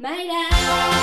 My out.